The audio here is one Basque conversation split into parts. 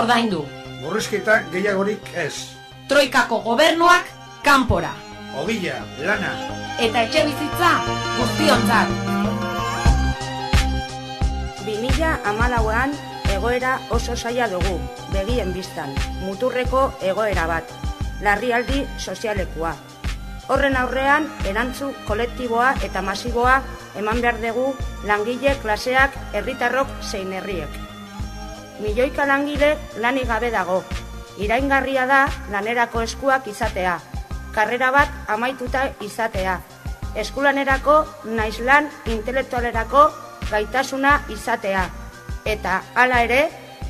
ordaindu. Murrizketa gehiagorik ez. Troikako gobernuak kanpora. Ogila, lana. Eta etxe bizitza guztiontzat. 2000 amalauan egoera oso saia dugu, begien biztan, muturreko egoera bat, larrialdi sozialekua. Horren aurrean, erantzu kolektiboa eta masiboa eman behar dugu langile klaseak herritarrok zein herriek. Milioika langile lanik gabe dago. Iraingarria da lanerako eskuak izatea. Karrera bat amaituta izatea. Eskulanerako naiz lan intelektualerako gaitasuna izatea. Eta hala ere,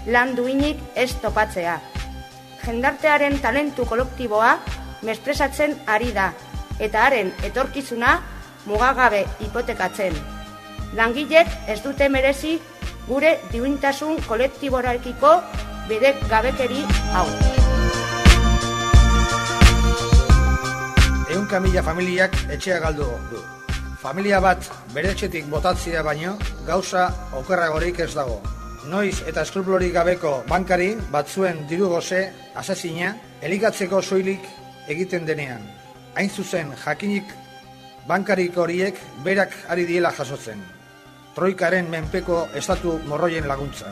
lan duinik ez topatzea. Jendartearen talentu kolektiboa mespresatzen ari da, eta haren etorkizuna mugagabe hipotekatzen. Langilek ez dute merezi gure diuintasun kolektiborarekiko bere gabekeri hau. Ehunka mila familiak etxea galdu du. Familia bat bere etxetik botatzea baino gauza okerragorik ez dago. Noiz eta eskruplorik gabeko bankari batzuen diru goze asasina elikatzeko soilik egiten denean. Hain zuzen jakinik bankarik horiek berak ari diela jasotzen. Troikaren menpeko estatu morroien laguntza.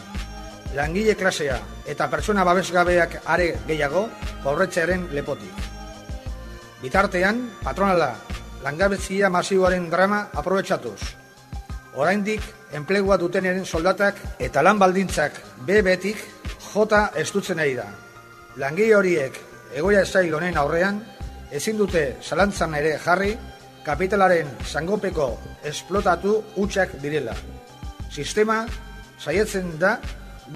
Langile klasea eta pertsona babesgabeak are gehiago pobretzearen lepotik. Bitartean, patronala, langabezia masiboaren drama aprobetsatuz. Oraindik enplegua duteneren soldatak eta lan baldintzak bebetik jota estutzen ari da. Langile horiek egoia esail honen aurrean ezin dute zalantzan ere jarri kapitalaren sangopeko esplotatu utxak direla. Sistema saietzen da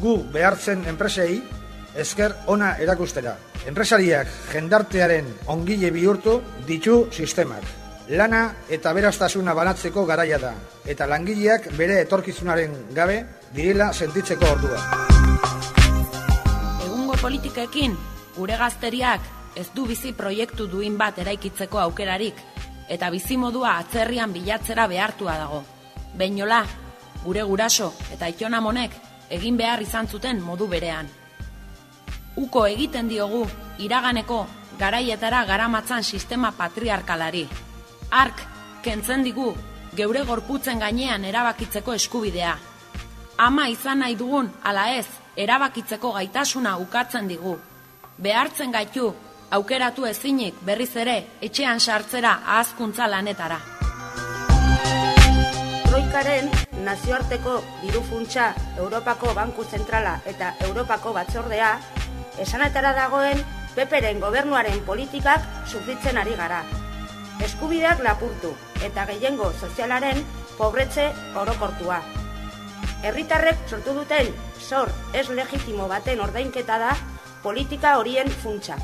gu behartzen enpresei esker ona erakustera. Enpresariak jendartearen ongile bihurtu ditu sistemak. Lana eta beraztasuna banatzeko garaia da, eta langileak bere etorkizunaren gabe direla sentitzeko ordua. Egungo politikekin, gure gazteriak ez du bizi proiektu duin bat eraikitzeko aukerarik, eta bizimodua atzerrian bilatzera behartua dago. Beinola, gure guraso eta itona monek egin behar izan zuten modu berean. Uko egiten diogu iraganeko garaietara garamatzan sistema patriarkalari. Ark kentzen digu geure gorputzen gainean erabakitzeko eskubidea. Ama izan nahi dugun ala ez erabakitzeko gaitasuna ukatzen digu. Behartzen gaitu aukeratu ezinik berriz ere etxean sartzera ahazkuntza lanetara. Troikaren nazioarteko diru funtsa Europako Banku Zentrala eta Europako Batzordea esanetara dagoen peperen gobernuaren politikak sufritzen ari gara. Eskubideak lapurtu eta gehiengo sozialaren pobretze orokortua. Herritarrek sortu duten sor ez legitimo baten ordainketa da politika horien funtsa.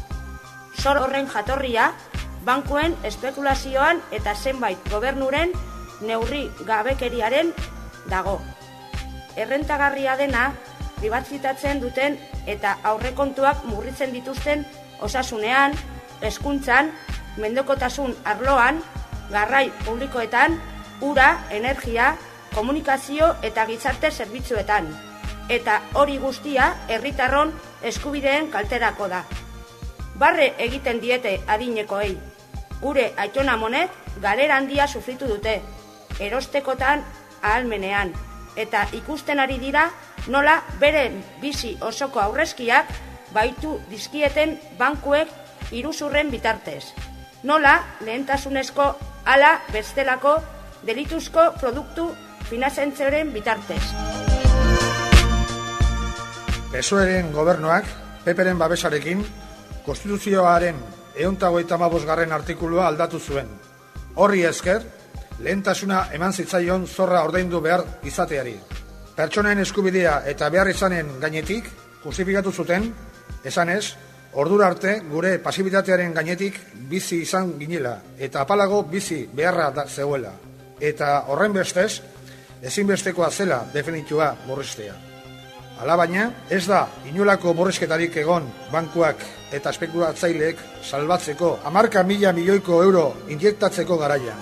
Sor horren jatorria, bankuen espekulazioan eta zenbait gobernuren neurri gabekeriaren dago. Errentagarria dena, pribatzitatzen duten eta aurrekontuak murritzen dituzten osasunean, hezkuntzan, mendekotasun arloan, garrai publikoetan, ura, energia, komunikazio eta gizarte zerbitzuetan. Eta hori guztia herritarron eskubideen kalterako da. Barre egiten diete adinekoei. Gure aitona monet galera handia sufritu dute, erostekotan ahalmenean, eta ikusten ari dira nola beren bizi osoko aurrezkiak baitu dizkieten bankuek iruzurren bitartez. Nola lehentasunezko ala bestelako delituzko produktu finanzentzioaren bitartez. PSOEren gobernuak, peperen babesarekin, konstituzioaren euntagoita garren artikulua aldatu zuen. Horri esker, lehentasuna eman zitzaion zorra ordaindu behar izateari. Pertsonaen eskubidea eta behar izanen gainetik, justifikatu zuten, esanez, ordura arte gure pasibitatearen gainetik bizi izan ginela, eta apalago bizi beharra da zeuela. Eta horren bestez, ezinbestekoa zela definitua borristea. Alabaina, ez da inolako borresketarik egon bankuak eta espekulatzaileek salbatzeko amarka mila milioiko euro injektatzeko garaian.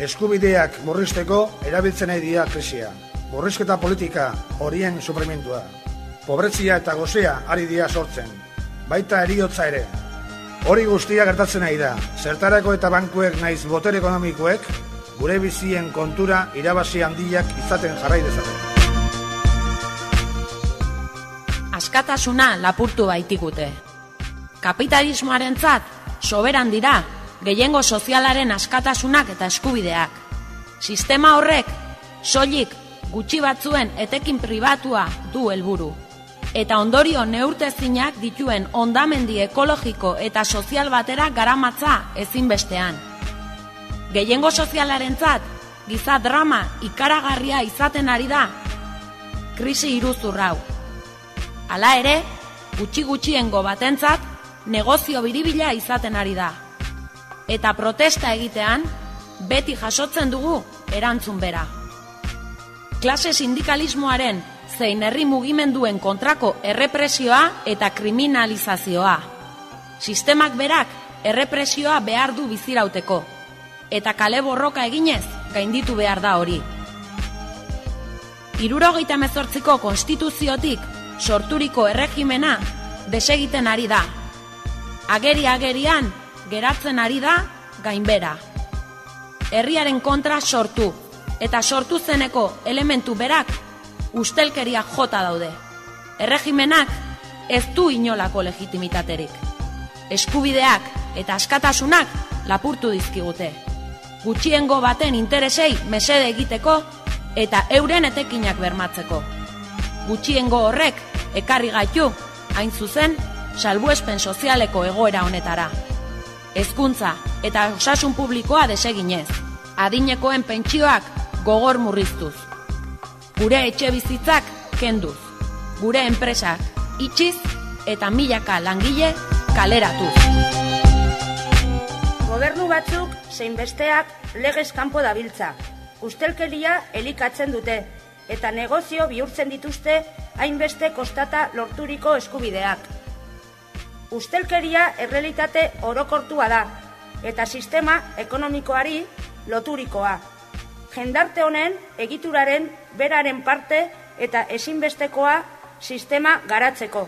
Eskubideak borristeko erabiltzen nahi dira krisia. Borrizketa politika horien suprimentua. pobretzia eta gozea ari dira sortzen, baita eriotza ere. Hori guztia gertatzen nahi da, zertarako eta bankuek naiz boter ekonomikoek, gure bizien kontura irabazi handiak izaten jarrai dezaten. Askatasuna lapurtu baitikute. Kapitalismoaren zat, soberan dira, gehiengo sozialaren askatasunak eta eskubideak. Sistema horrek, soilik gutxi batzuen etekin pribatua du helburu. Eta ondorio neurtezinak dituen ondamendi ekologiko eta sozial batera garamatza ezinbestean. Gehiengo sozialaren zat, giza drama ikaragarria izaten ari da, krisi iruzurrau. Hala ere, gutxi gutxiengo batentzat, negozio biribila izaten ari da. Eta protesta egitean, beti jasotzen dugu erantzun bera klase sindikalismoaren zein herri mugimenduen kontrako errepresioa eta kriminalizazioa. Sistemak berak errepresioa behar du bizirauteko, eta kale borroka eginez gainditu behar da hori. Irurogeita mezortziko konstituziotik sorturiko erregimena desegiten ari da. Ageri-agerian geratzen ari da gainbera. Herriaren kontra sortu, eta sortu zeneko elementu berak ustelkeria jota daude. Erregimenak ez du inolako legitimitaterik. Eskubideak eta askatasunak lapurtu dizkigute. Gutxiengo baten interesei mesede egiteko eta euren etekinak bermatzeko. Gutxiengo horrek ekarri gaitu, hain zuzen, salbuespen sozialeko egoera honetara. Hezkuntza eta osasun publikoa deseginez. Adinekoen pentsioak gogor murriztuz. Gure etxe bizitzak kenduz. Gure enpresak itxiz eta milaka langile kaleratuz. Gobernu batzuk zein besteak legez kanpo dabiltza. Ustelkeria elikatzen dute eta negozio bihurtzen dituzte hainbeste kostata lorturiko eskubideak. Ustelkeria errealitate orokortua da eta sistema ekonomikoari loturikoa jendarte honen egituraren beraren parte eta ezinbestekoa sistema garatzeko.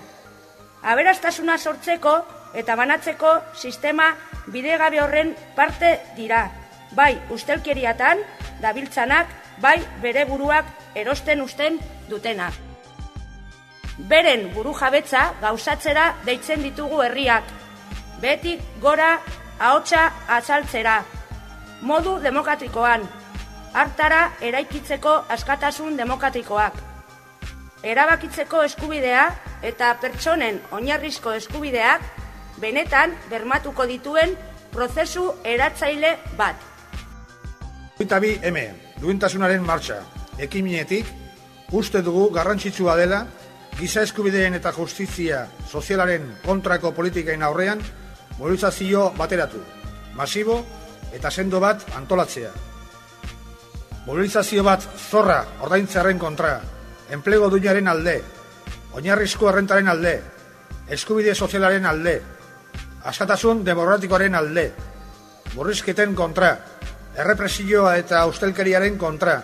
Aberastasuna sortzeko eta banatzeko sistema bidegabe horren parte dira. Bai ustelkeriatan, dabiltzanak, bai bere buruak erosten usten dutenak. Beren buru jabetza gauzatzera deitzen ditugu herriak. Betik gora ahotsa azaltzera. Modu demokratikoan, hartara eraikitzeko askatasun demokratikoak. Erabakitzeko eskubidea eta pertsonen oinarrizko eskubideak benetan bermatuko dituen prozesu eratzaile bat. Eta bi, eme, duintasunaren martxa, ekiminetik, uste dugu garrantzitsua dela, giza eskubideen eta justizia sozialaren kontrako politikain aurrean, mobilizazio bateratu, masibo eta sendo bat antolatzea. Mobilizazio bat zorra ordaintzearen kontra, enplego duinaren alde, oinarrizko errentaren alde, eskubide sozialaren alde, askatasun demokratikoaren alde, burrizketen kontra, errepresioa eta ustelkeriaren kontra,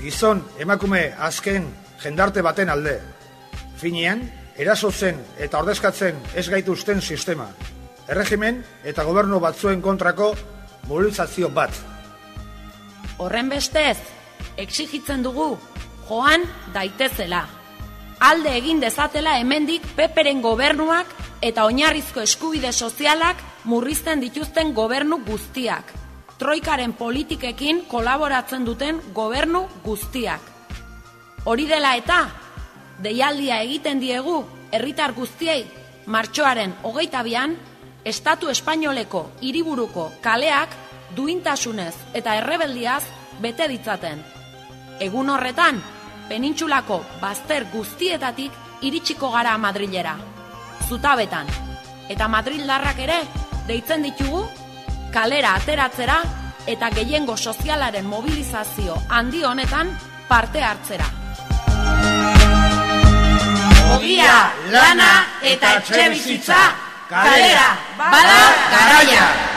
gizon emakume azken jendarte baten alde. Finean, erasotzen eta ordezkatzen ez gaituzten sistema, erregimen eta gobernu batzuen kontrako mobilizazio bat. Horren bestez, exigitzen dugu, joan daitezela. Alde egin dezatela hemendik peperen gobernuak eta oinarrizko eskubide sozialak murrizten dituzten gobernu guztiak. Troikaren politikekin kolaboratzen duten gobernu guztiak. Hori dela eta, deialdia egiten diegu herritar guztiei martxoaren hogeita bian, Estatu Espainoleko hiriburuko kaleak duintasunez eta errebeldiaz bete ditzaten. Egun horretan, penintxulako bazter guztietatik iritsiko gara Madrilera. Zutabetan, eta Madrildarrak ere deitzen ditugu kalera ateratzera eta gehiengo sozialaren mobilizazio handi honetan parte hartzera. Ogia, lana eta txebizitza, kalera, bada, garaia!